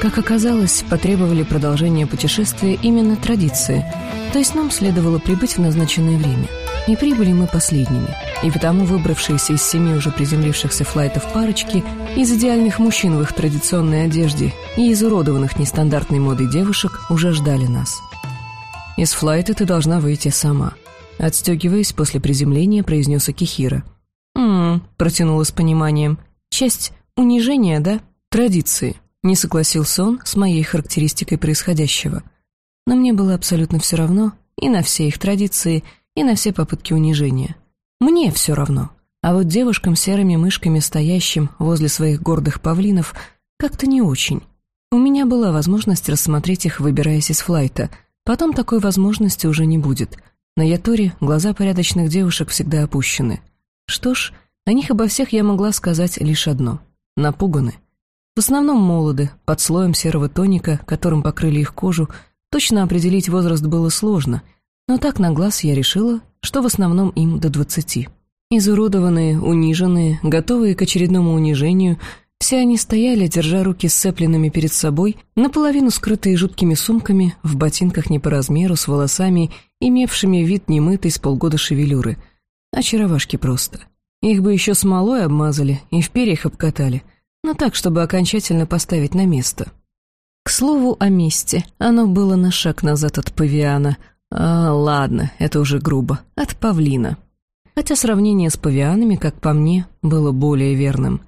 Как оказалось, потребовали продолжения путешествия именно традиции, то есть нам следовало прибыть в назначенное время. И прибыли мы последними, и потому выбравшиеся из семи уже приземлившихся флайтов парочки из идеальных мужчин в их традиционной одежде и изуродованных нестандартной модой девушек уже ждали нас. «Из флайта ты должна выйти сама», — отстегиваясь после приземления, произнес Акихира. «М-м», протянула с пониманием. «Часть унижения, да? Традиции». Не согласился он с моей характеристикой происходящего. Но мне было абсолютно все равно и на все их традиции, и на все попытки унижения. Мне все равно. А вот девушкам серыми мышками, стоящим возле своих гордых павлинов, как-то не очень. У меня была возможность рассмотреть их, выбираясь из флайта. Потом такой возможности уже не будет. На Яторе глаза порядочных девушек всегда опущены. Что ж, о них обо всех я могла сказать лишь одно. Напуганы. В основном молоды, под слоем серого тоника, которым покрыли их кожу, точно определить возраст было сложно, но так на глаз я решила, что в основном им до двадцати. Изуродованные, униженные, готовые к очередному унижению, все они стояли, держа руки сцепленными перед собой, наполовину скрытые жуткими сумками, в ботинках не по размеру, с волосами, имевшими вид немытой с полгода шевелюры. Очаровашки просто. Их бы еще смолой обмазали и в перьях обкатали — но так, чтобы окончательно поставить на место. К слову о месте, оно было на шаг назад от павиана. А, ладно, это уже грубо, от павлина. Хотя сравнение с павианами, как по мне, было более верным.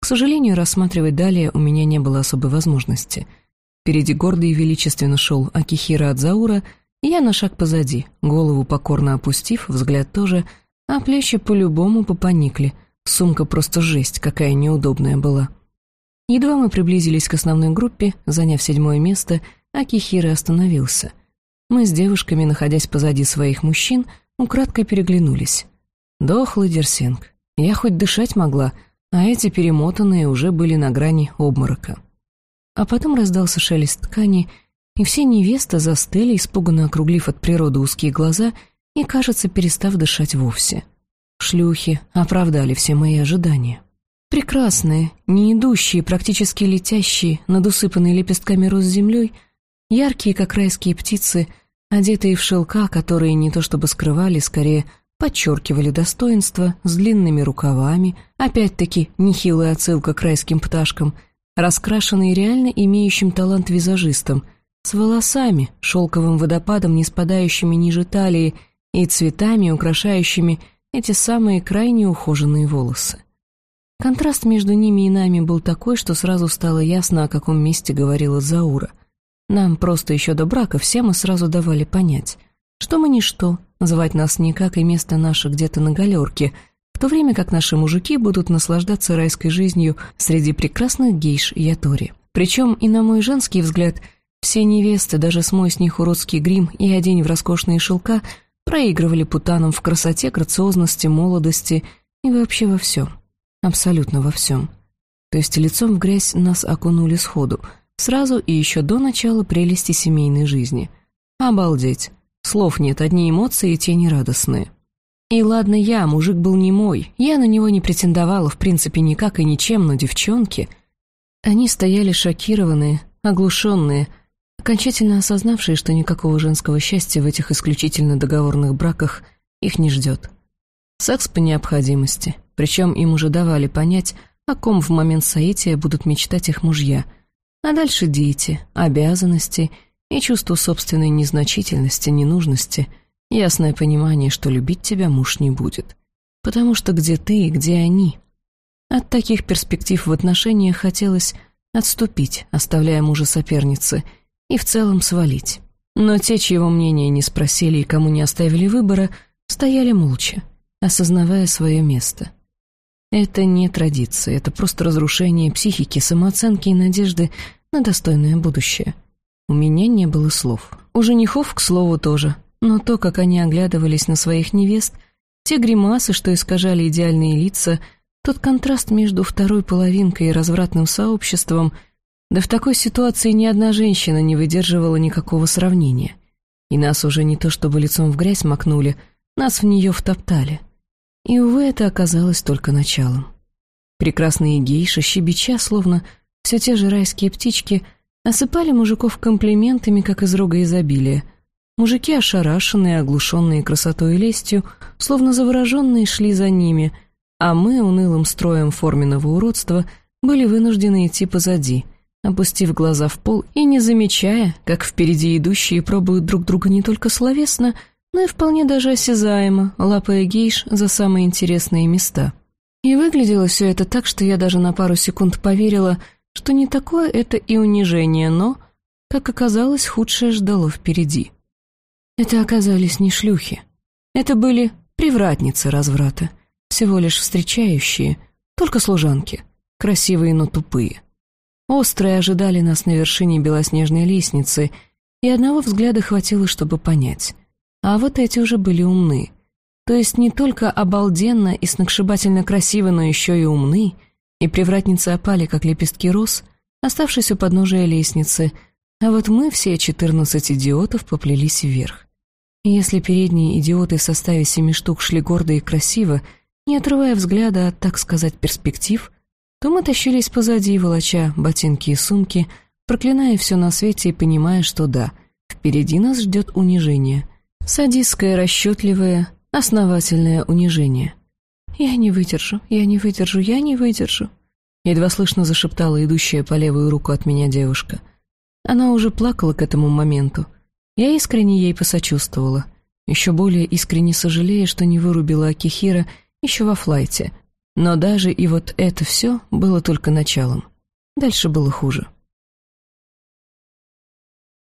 К сожалению, рассматривать далее у меня не было особой возможности. Впереди гордо и величественно шел Акихира от Заура, и я на шаг позади, голову покорно опустив, взгляд тоже, а плечи по-любому попоникли — Сумка просто жесть, какая неудобная была. Едва мы приблизились к основной группе, заняв седьмое место, Акихира остановился. Мы с девушками, находясь позади своих мужчин, украдкой переглянулись. Дохлый Дерсенг. Я хоть дышать могла, а эти перемотанные уже были на грани обморока. А потом раздался шелест ткани, и все невесты застыли, испуганно округлив от природы узкие глаза и, кажется, перестав дышать вовсе. Шлюхи оправдали все мои ожидания. Прекрасные, не идущие, практически летящие над усыпанной лепестками роз землей, яркие, как райские птицы, одетые в шелка, которые не то чтобы скрывали, скорее подчеркивали достоинство, с длинными рукавами, опять-таки нехилая отсылка к райским пташкам, раскрашенные реально имеющим талант визажистом, с волосами, шелковым водопадом, не спадающими ниже талии, и цветами, украшающими эти самые крайне ухоженные волосы. Контраст между ними и нами был такой, что сразу стало ясно, о каком месте говорила Заура. Нам просто еще до брака все мы сразу давали понять, что мы ничто, звать нас никак и место наше где-то на галерке, в то время как наши мужики будут наслаждаться райской жизнью среди прекрасных гейш Ятори. Причем и на мой женский взгляд, все невесты, даже смой с них уродский грим и одень в роскошные шелка — проигрывали путанам в красоте, грациозности, молодости и вообще во всем. Абсолютно во всем. То есть лицом в грязь нас окунули сходу, сразу и еще до начала прелести семейной жизни. Обалдеть. Слов нет, одни эмоции и те нерадостные. И ладно я, мужик был не мой, я на него не претендовала в принципе никак и ничем, но девчонки... Они стояли шокированные, оглушенные, окончательно осознавшие, что никакого женского счастья в этих исключительно договорных браках их не ждет. Секс по необходимости, причем им уже давали понять, о ком в момент соития будут мечтать их мужья, а дальше дети, обязанности и чувство собственной незначительности, ненужности, ясное понимание, что любить тебя муж не будет. Потому что где ты и где они? От таких перспектив в отношениях хотелось отступить, оставляя мужа соперницы — и в целом свалить. Но те, чьего мнения не спросили и кому не оставили выбора, стояли молча, осознавая свое место. Это не традиция, это просто разрушение психики, самооценки и надежды на достойное будущее. У меня не было слов. У женихов, к слову, тоже. Но то, как они оглядывались на своих невест, те гримасы, что искажали идеальные лица, тот контраст между второй половинкой и развратным сообществом — да в такой ситуации ни одна женщина не выдерживала никакого сравнения. И нас уже не то чтобы лицом в грязь макнули, нас в нее втоптали. И, увы, это оказалось только началом. Прекрасные гейши, щебеча, словно все те же райские птички, Осыпали мужиков комплиментами, как из рога изобилия. Мужики, ошарашенные, оглушенные красотой и лестью, словно завороженные, шли за ними, а мы, унылым строем форменного уродства, были вынуждены идти позади, опустив глаза в пол и не замечая, как впереди идущие пробуют друг друга не только словесно, но и вполне даже осязаемо, лапая гейш за самые интересные места. И выглядело все это так, что я даже на пару секунд поверила, что не такое это и унижение, но, как оказалось, худшее ждало впереди. Это оказались не шлюхи. Это были привратницы разврата, всего лишь встречающие, только служанки, красивые, но тупые. Острые ожидали нас на вершине белоснежной лестницы, и одного взгляда хватило, чтобы понять. А вот эти уже были умны. То есть не только обалденно и сногсшибательно красивы, но еще и умны — и привратницы опали, как лепестки роз, оставшись у подножия лестницы, а вот мы, все четырнадцать идиотов, поплелись вверх. И если передние идиоты в составе семи штук шли гордо и красиво, не отрывая взгляда от, так сказать, перспектив, то мы тащились позади, волоча ботинки и сумки, проклиная все на свете и понимая, что да, впереди нас ждет унижение. Садистское, расчетливое, основательное унижение — «Я не выдержу, я не выдержу, я не выдержу», едва слышно зашептала идущая по левую руку от меня девушка. Она уже плакала к этому моменту. Я искренне ей посочувствовала, еще более искренне сожалея, что не вырубила Акихира еще во флайте. Но даже и вот это все было только началом. Дальше было хуже.